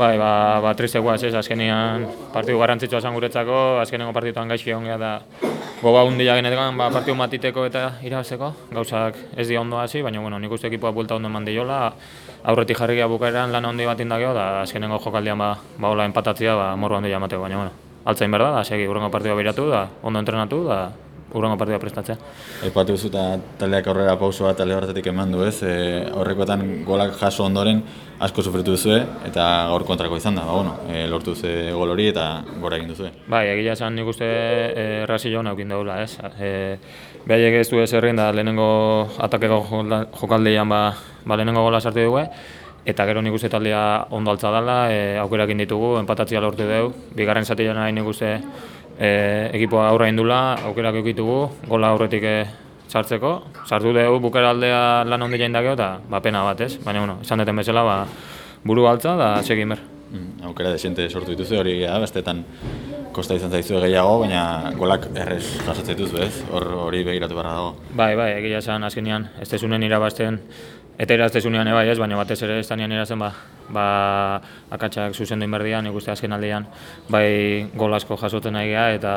Bai, ba, ba triste guaz, ez, azkenian partidu garrantzitsua esan guretzako, azkenengo partituan gaizki egon da goga hundia genetan ba, partidu matiteko eta irabazeko, gauzak ez di ondo hasi, baina bueno, nik uste ekipoa bulta ondo eman diola, aurretik jarrikia bukaeran lan handi bat indageo, da azkenengo jokaldian ba, ba hola empatatzia, ba, morro handi jamateko, baina bueno, altzain berda, da, segi, urrengo partidua biratu, da, ondo entrenatu, da, urrengo partida prestatzea. Aipatu duzu eta taldeak aurrera pauso bat talde horretatik eman du, ez? E, horrekoetan golak jaso ondoren asko sufritu duzu eta gaur kontrako izan da, ba, bueno, e, lortu duzu gol hori eta gora egin duzu. Bai, egia esan nik uste e, errazi joan eukin daula, ez? E, Behaiek ez du ez errin da lehenengo atakeko jokaldeian ba, ba lehenengo gola sartu dugu, eta gero nik uste taldea ondo altza dela, e, aukerak ditugu, empatatzia lortu dugu, bigarren zati nahi nik uste e, ekipoa aurra indula, aukerak eukitugu, gola aurretik e, sartzeko. Sartu dugu bukera aldea lan ondila indakeo eta ba, pena bat ez, baina bueno, esan deten bezala ba, buru altza da segin ber. Mm, aukera desente sortu dituzu hori ja, bestetan kosta izan zaizu gehiago, baina golak errez jasotzen dituzu ez, hor hori begiratu barra dago. Bai, bai, egia esan azkenean, ez tezunen irabazten Eta iraztezunean ebai ez, baina batez ere estanean irazen ba, ba akatsak zuzendu inberdian, ikuste azken aldean, bai gol asko jasotzen nahi geha, eta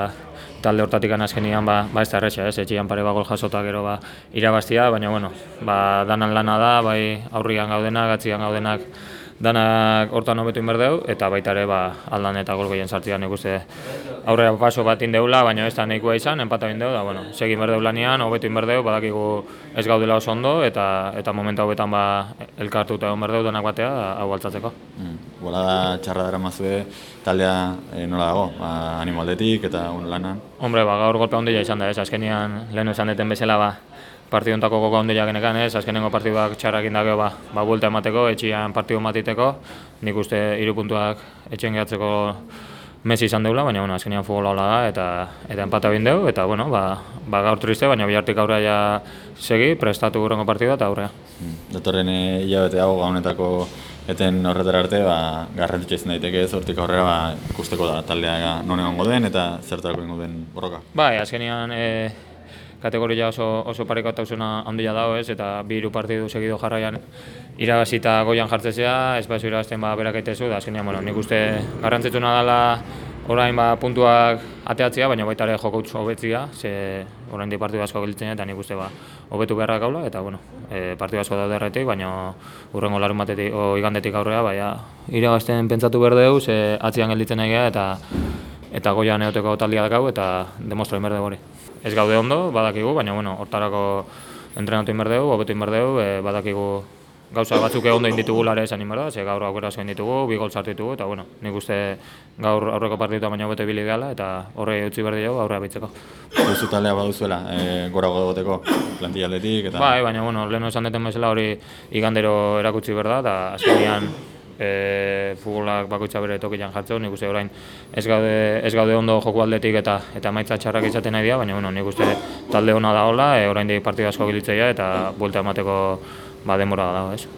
talde hortatik azkenian ba, ba ez da erretxa, ez, etxian pare ba gol jasota gero ba irabaztia, baina bueno, ba danan lana da, bai aurrian gaudenak, gatzian gaudenak, danak hortan hobetu inberdeu, eta baita ere ba, aldan eta gol gehien sartzian ikuste aurrera paso bat indeula, baina ez da nahikoa izan, enpata bindeu, da, bueno, segin berdeu lanian, hobetu inberdeu, badakigu ez gaudela oso ondo, eta eta momentu hauetan ba, elkartu eta egon berdeu denak batea, hau altzatzeko. Mm. Bola da txarra dara mazue, taldea e, nola dago, ba, animo aldetik eta un lanan? Hombre, ba, gaur golpe ondila izan da, ez, azkenian lehen esan deten bezala, ba, partidu ontako gogo ondila genekan, ez, azkenengo partiduak txarrak indageo, ba, ba, bulta emateko, etxian partidu matiteko, nik uste hiru puntuak etxen gehatzeko Messi izan deula, baina bueno, azkenean futbola hola da eta eta empata bin deu eta bueno, ba, ba gaur triste, baina bihartik aurrea ja segi, prestatu gurrengo partidua eta aurrea. Mm. Datorren hilabete hau gaunetako eten horretara arte, ba garrantzitsua izan daiteke ez hortik aurrera ba ikusteko da taldea non egongo den eta zertarako egongo den borroka. Bai, azkenean e, kategoria oso, oso pareko eta handia dago ez, eta bi hiru partidu segido jarraian irabazita goian jartzezea, ez baizu irabazten ba, berak eitezu, da azkenean, bueno, nik uste garrantzitsuna dela orain ba, puntuak ateatzea, baina baita ere jokautz hobetzia, ze orain di partidu asko gelitzen eta nik uste ba, hobetu beharrak gaula, eta bueno, e, partidu asko daude erretik, baina urrengo larun batetik, o igandetik aurrea, baina irabazten pentsatu berdeu, ze atzian gelditzen egia, eta eta goian eoteko taldia dakau, eta demostra inberde hori ez gaude ondo, badakigu, baina bueno, hortarako entrenatu inberdeu, hobetu inberdeu, e, badakigu gauza batzuk ondo inditugu lare esan inberda, ze gaur aukera asko inditugu, bi gol sartu eta bueno, nik uste gaur aurreko partiduta baina hobeto ibili gala, eta horre utzi berdi dugu aurrea bitzeko. Duzu talea baduzuela, e, gora goteko plantilaletik, eta... Bai, baina bueno, lehenu esan deten bezala hori igandero erakutsi berda, eta azkenean e, futbolak bakoitza bere tokian jartzen, nik uste orain ez gaude, ez gaude ondo joku aldetik eta eta maitza txarrak izaten nahi dira, baina bueno, nik uste talde ona da hola, e, orain di partidu asko gilitzea eta buelta emateko ba, demora da, ez.